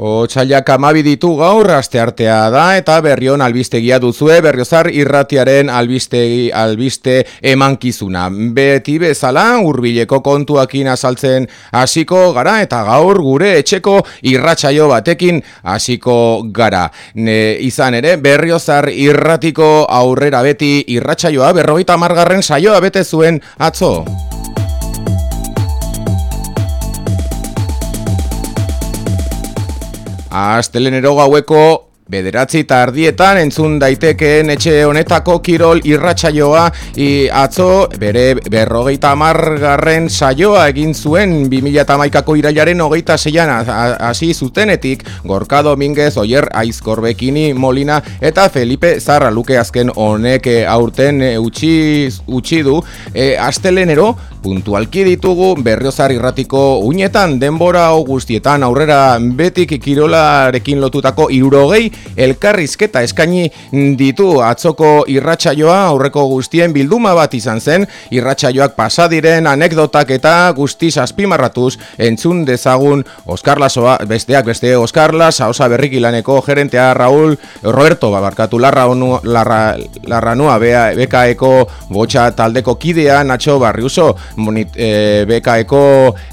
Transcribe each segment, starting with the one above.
Otsailak amabi ditu gaur aste artea da eta berrion albistegia duzue berriozar irratiaren albistegi albiste emankizuna. Beti bezala hurbileko kontuakin azaltzen hasiko gara eta gaur gure etxeko irratsaio batekin hasiko gara. Ne, izan ere berriozar irratiko aurrera beti irratsaioa berrogeita margarren saioa bete zuen atzo. Astelenero Bederatzi tardietan entzun daitekeen etxe honetako kirol irratsaioa i atzo bere berrogeita amargarren saioa egin zuen 2008ko irailaren hogeita zeian hasi zutenetik Gorka Dominguez, Oyer Aizkorbekini Molina eta Felipe Zarra Luke azken honek aurten utzi, utzi du. E, astelenero puntualki ditugu berriozar irratiko uinetan denbora guztietan aurrera betik kirolarekin lotutako irurogei elkarrizketa eskaini ditu atzoko irratsaioa aurreko guztien bilduma bat izan zen. Irratsaioak pasa diren anekdotak eta guztiz azpimarratuz entzun dezagun Oskar Lasoa besteak beste Oskar Lasa osa berrikilaneko gerentea Raúl Roberto Babarkatu Larra onu, Larra Larranua bea bekaeko gotxa taldeko kidea Nacho Barriuso monit, e, bekaeko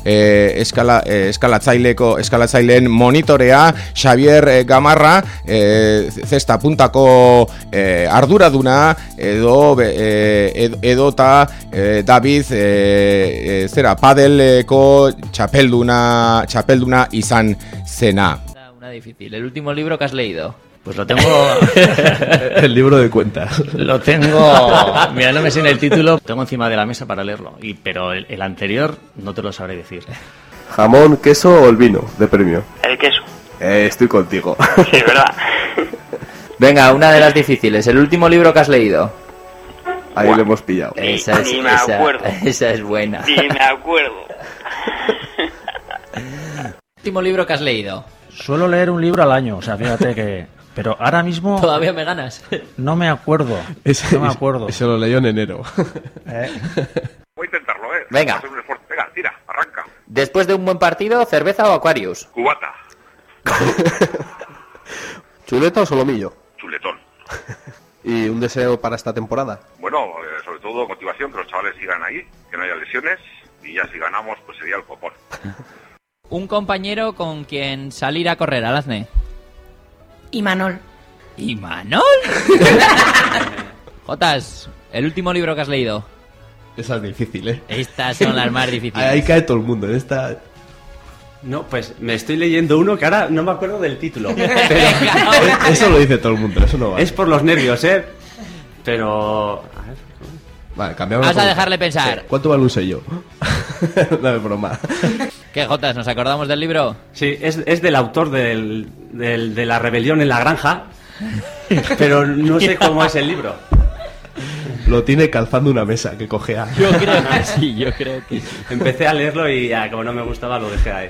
e, eskala, e, eskalatzaileko eskalatzaileen monitorea Xavier Gamarra e, zesta puntako e, arduraduna edo e, edo ta e, David e, e, zera padeleko txapelduna txapelduna izan zena. Una difícil. El último libro que has leído. Pues lo tengo. el libro de cuentas. Lo tengo. Mira, no me sé el título. Tengo encima de la mesa para leerlo. Y, pero el, el anterior no te lo sabré decir. Jamón, queso o el vino de premio. El queso. Eh, estoy contigo. Sí, ¿verdad? Venga, una de las difíciles. El último libro que has leído. Ahí Buah. lo hemos pillado. Ni- Esa es, ni me esa- acuerdo. esa es buena. Sí, me acuerdo. último libro que has leído. Suelo leer un libro al año, o sea, fíjate que... Pero ahora mismo Todavía me ganas. no me acuerdo. Ese- no me acuerdo. Ese lo leyó en enero. ¿Eh? Voy a intentarlo, ¿eh? Venga. Venga, tira, arranca. Después de un buen partido, cerveza o Aquarius. Cubata, ¿Chuleta o solomillo? chuletón. ¿Y un deseo para esta temporada? Bueno, eh, sobre todo motivación, que los chavales sigan ahí, que no haya lesiones. Y ya si ganamos, pues sería el copón. Un compañero con quien salir a correr, Alazne. Y Manol. ¿Y Manol? Jotas, el último libro que has leído. Esa es difícil, ¿eh? Estas son las más difíciles. Ahí cae todo el mundo. En esta... No, pues me estoy leyendo uno que ahora no me acuerdo del título. Pero Eso lo dice todo el mundo, eso no va. es por los nervios, ¿eh? Pero... a ver, Vale, cambiamos. Vamos a dejarle pensar. ¿Cuánto vale un sello? no es broma. ¿Qué, Jotas? ¿Nos acordamos del libro? Sí, es, es del autor del, del- de la rebelión en la granja, pero no sé cómo es el libro. Lo tiene calzando una mesa que cojea. Yo creo que sí, yo creo que sí. Empecé a leerlo y ya, como no me gustaba lo dejé ahí.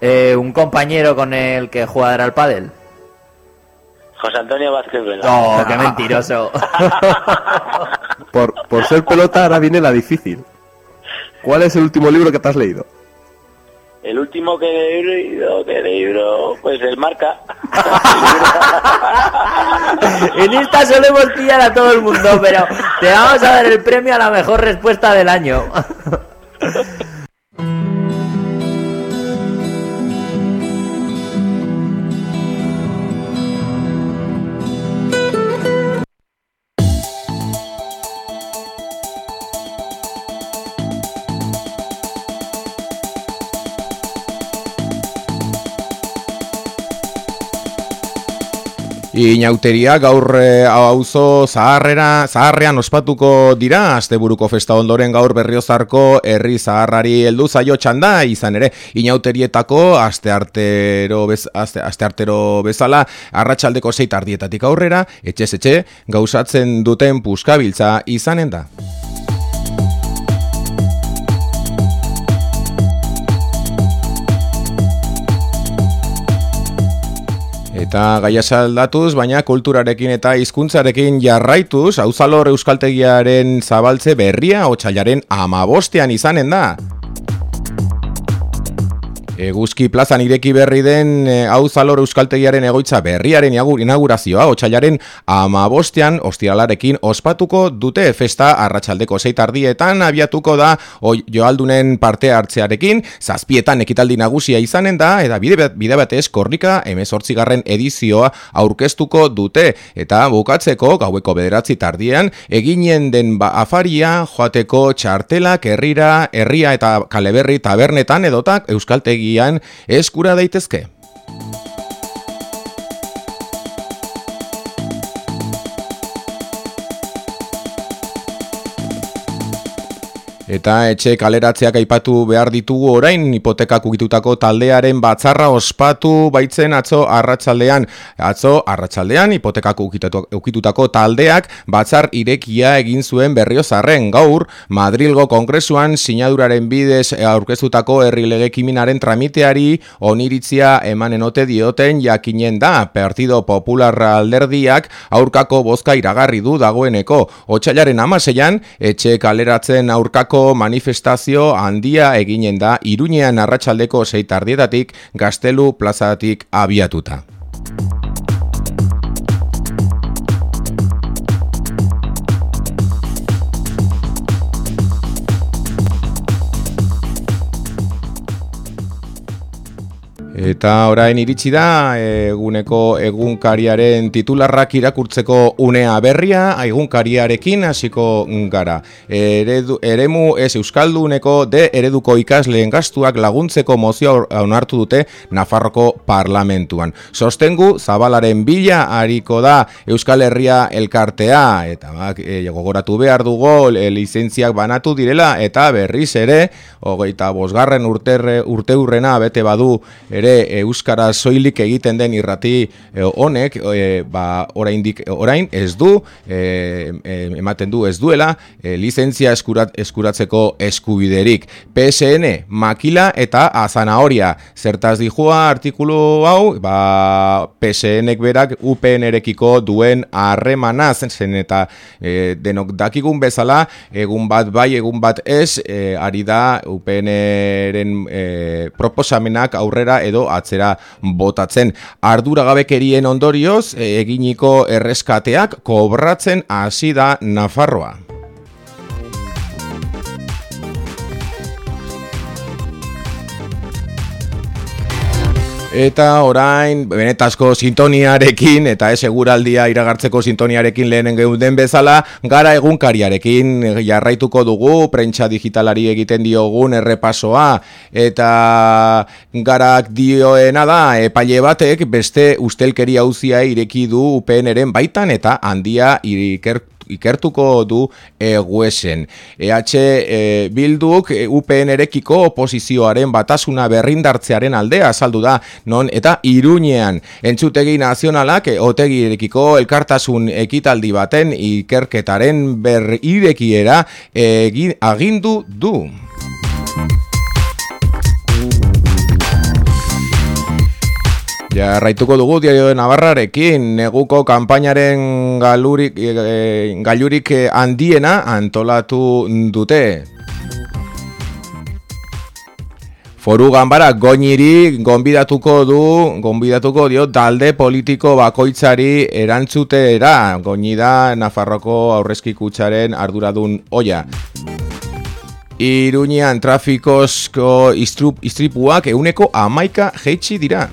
Eh, un compañero con el que jugará al pádel. José Antonio Vázquez Vela. Oh, qué mentiroso. Por, por ser pelota, ahora viene la difícil. ¿Cuál es el último libro que te has leído? El último que he leído, que he leído, pues el marca. en esta solemos pillar a todo el mundo, pero te vamos a dar el premio a la mejor respuesta del año. Inauteria gaur eh, auzo zaharrera, zaharrean ospatuko dira, asteburuko festa ondoren gaur berriozarko herri zaharrari heldu zaio txanda, izan ere, inauterietako asteartero, bez, aste, asteartero bezala, arratsaldeko zeit ardietatik aurrera, etxez etxe, gauzatzen duten puskabiltza izanen da. Eta gaia saldatuz, baina kulturarekin eta hizkuntzarekin jarraituz, auzalor euskaltegiaren zabaltze berria otxailaren amabostean izanen da. Eguzki plazan ireki berri den e, hau zalor euskaltegiaren egoitza berriaren inaugurazioa otxailaren amabostean ostialarekin ospatuko dute festa arratsaldeko zeitardietan abiatuko da joaldunen parte hartzearekin, zazpietan ekitaldi nagusia izanen da, eta bide, bide batez korrika emezortzigarren edizioa aurkeztuko dute, eta bukatzeko gaueko bederatzi tardiean eginen den ba afaria joateko txartelak herrira, herria eta kaleberri tabernetan edotak euskaltegian eskura daitezke. Eta etxe kaleratzeak aipatu behar ditugu orain hipotekak ukitutako taldearen batzarra ospatu baitzen atzo arratsaldean. Atzo arratsaldean hipotekak ukitutako taldeak batzar irekia egin zuen berriozarren gaur Madrilgo kongresuan sinaduraren bidez aurkeztutako herri legekiminaren tramiteari oniritzia emanen ote dioten jakinen da Partido Popular alderdiak aurkako bozka iragarri du dagoeneko. Otsailaren amaseian, etxe kaleratzen aurkako manifestazio handia eginen da Iruñean arratsaldeko sei tardietatik Gaztelu plazatik abiatuta. Eta orain iritsi da eguneko egunkariaren titularrak irakurtzeko unea berria, egunkariarekin hasiko gara. Eredu, eremu ez euskalduneko de ereduko ikasleen gastuak laguntzeko mozioa onartu dute Nafarroko parlamentuan. Sostengu Zabalaren bila hariko da Euskal Herria elkartea eta e, gogoratu behar dugu e, lizentziak banatu direla eta berriz ere hogeita bosgarren urterre, urte urrena bete badu ere euskara soilik egiten den irrati e, honek e, ba oraindik orain ez du e, ematen du ez duela e, lizentzia eskurat, eskuratzeko eskubiderik. PSN makila eta azanahoria zertaz dijua artikulu hau? Ba PSNek berak UPNerekiko duen harremanaz zen eta e, denok dakigun bezala egun bat bai egun bat ez e, ari da UPNren e, proposamenak aurrera edo atzera botatzen. Arduragabekerien ondorioz e, eginiko erreskateak kobratzen hasi da Nafarroa. Eta orain, benetazko sintoniarekin, eta ez seguraldia iragartzeko sintoniarekin lehenen geuden bezala, gara egunkariarekin jarraituko dugu, prentsa digitalari egiten diogun errepasoa, eta garak dioena da, epaile batek beste ustelkeria hauzia ireki du UPNren baitan, eta handia ikertu ikertuko du eguesen. EH e, Bilduk e, UPN-erekiko oposizioaren batasuna berrindartzearen aldea azaldu da, non eta Iruñean entzutegi nazionalak e, otegirekiko elkartasun ekitaldi baten ikerketaren berrirekiera egin agindu du. Jarraituko dugu Diario de Navarrarekin, neguko kanpainaren galurik, e, gailurik handiena antolatu dute. Foru ganbara goiniri gonbidatuko du, gonbidatuko dio talde politiko bakoitzari erantzutera, goini da Nafarroko aurrezki kutsaren arduradun oia. Iruñean trafikozko istripuak euneko amaika jeitsi dira.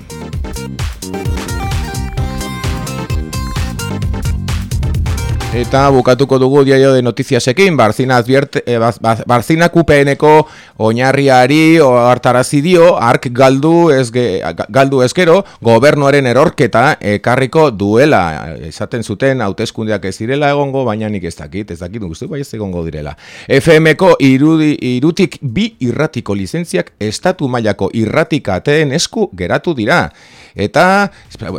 Eta bukatuko dugu diario de notiziasekin, Barzina, advierte, eh, Barzina QPNeko oinarriari hartarazi dio, ark galdu, ezge, galdu ezkero, gobernuaren erorketa ekarriko duela. Esaten zuten, hauteskundeak ez direla egongo, baina nik ez dakit, ez dakit, guztu bai ez egongo direla. FMko irudi, irutik bi irratiko lizentziak estatu mailako irratikateen esku geratu dira. Eta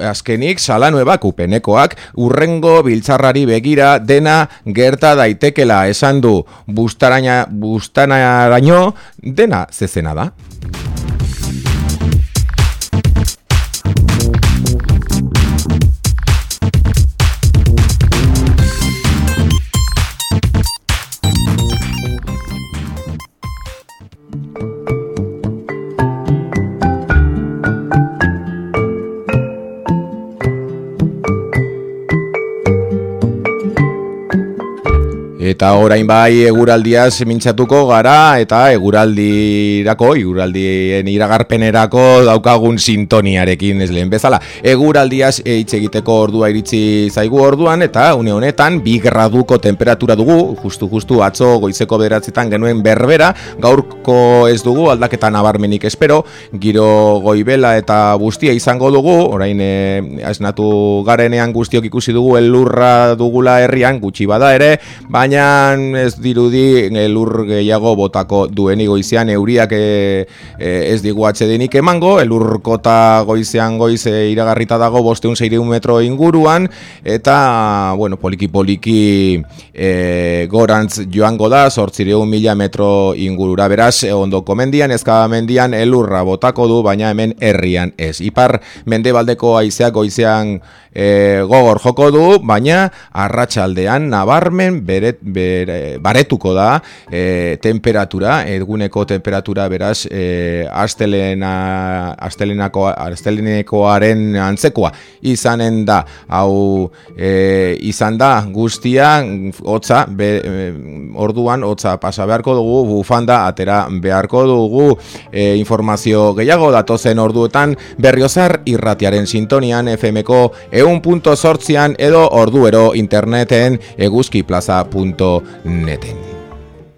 azkenik salanuebak upenekoak urrengo biltzarrari begira dena gerta daitekela esan du bustaraina bustanaraino dena zezena da. Eta orain bai eguraldiaz mintzatuko gara eta eguraldirako, eguraldien iragarpenerako daukagun sintoniarekin ez lehen bezala. Eguraldiaz hitz egiteko ordua iritsi zaigu orduan eta une honetan bi graduko temperatura dugu, justu justu atzo goizeko beratzetan genuen berbera, gaurko ez dugu aldaketa nabarmenik espero, giro goibela eta guztia izango dugu, orain e, esnatu garenean guztiok ikusi dugu elurra dugula herrian, gutxi bada ere, baina ez dirudi elur gehiago botako duen igoizean euriak e, ez digu atxedenik emango, elurkota goizean goize iragarrita dago bosteun zeireun metro inguruan, eta, bueno, poliki-poliki e, gorantz joango da, sortzireun mila metro ingurura, beraz, ondoko mendian, ezka mendian elurra botako du, baina hemen herrian ez. Ipar mendebaldeko aizeak goizean e, gogor joko du, baina arratsaldean nabarmen beret, bere, baretuko da e, temperatura, eguneko temperatura beraz e, astelena, astelenako, astelenekoaren antzekoa izanen da, hau e, izan da guztia, hotza, be, e, orduan, hotza pasa beharko dugu, bufanda atera beharko dugu. E, informazio gehiago datozen orduetan berriozar irratiaren sintonian FMko eun punto sortzian edo orduero interneten Neten.